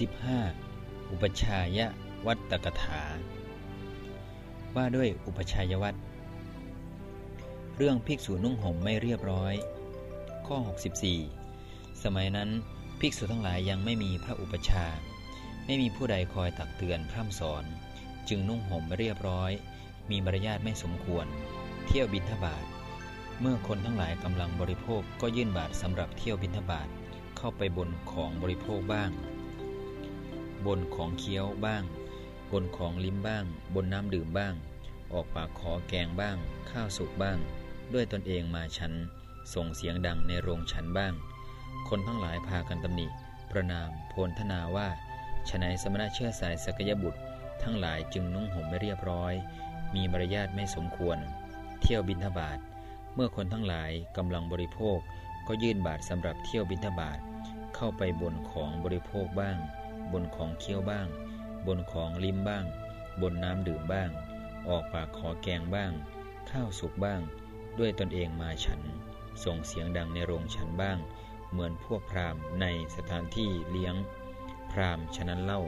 15. อุปชายวัตตกถา ว่าด้วยอุปชายวัตเรื่องภิกษุนุ่งห่มไม่เรียบร้อย ข้อ 64 สมัยนั้นภิกษุทั้งหลายยังไม่มีพระอุปชา ไม่มีผู้ใดคอยตักเตือนพร่ำสอน จึงนุ่งห่มไม่เรียบร้อย มีมารยาทไม่สมควร เที่ยวบินทบาทเมื่อคนทั้งหลายกำลังบริโภคก็ยื่นบาทสำหรับเที่ยวบินทบาทเข้าไปบนของบริโภคบ้าง บนของเคี้ยวบ้าง บนของลิ้มบ้าง บนน้ำดื่มบ้าง ออกปากขอแกงบ้าง ข้าวสุกบ้าง ด้วยตนเองมาฉัน ส่งเสียงดังในโรงฉันบ้าง คนทั้งหลายพากันตำหนิ ประนามโพลธนาว่าฉนัยสมณะเชื่อสายสกยบุตร ทั้งหลายจึงนุ่งห่มไม่เรียบร้อย มีมารยาทไม่สมควร เที่ยวบินทบาทเมื่อคนทั้งหลายกำลังบริโภค ก็ยื่นบาทสำหรับเที่ยวบินทบาทเข้าไปบนของบริโภคบ้าง บนของเคี้ยวบ้าง บนของลิ้มบ้าง บนน้ำดื่มบ้าง ออกปากขอแกงบ้าง ข้าวสุกบ้าง ด้วยตนเองมาฉัน ส่งเสียงดังในโรงฉันบ้าง เหมือนพวกพราหมณ์ในสถานที่เลี้ยงพราหมณ์ฉะนั้นเล่า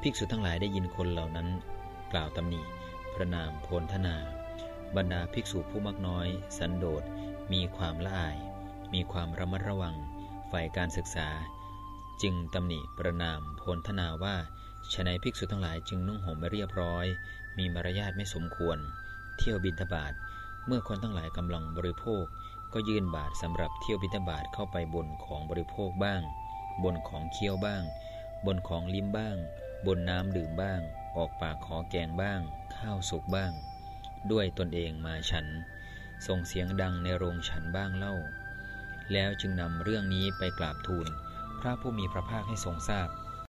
ภิกษุทั้งหลายได้ยินคนเหล่านั้น กล่าวตำหนิประนามโพลธนา บรรดาภิกษุผู้มักน้อย สันโดษมีความละอาย มีความระมัดระวัง ฝ่ายการศึกษา จึงตำหนิประนามโพลธนาว่าฉนัยภิกษุทั้งหลายจึงนุ่งห่มไม่เรียบร้อย มีมารยาทไม่สมควร เที่ยวบินทบาทเมื่อคนทั้งหลายกำลังบริโภค ก็ยื่นบาทสำหรับเที่ยวบินทบาทเข้าไปบนของบริโภคบ้าง บนของเคี้ยวบ้าง บนของลิ้มบ้าง บนน้ำดื่มบ้าง ออกปากขอแกงบ้าง ข้าวสุกบ้าง ด้วยตนเองมาฉัน ส่งเสียงดังในโรงฉันบ้างเล่า แล้วจึงนำเรื่องนี้ไปกราบทูล ระผู้มีพระภาคให้ทรงทราบ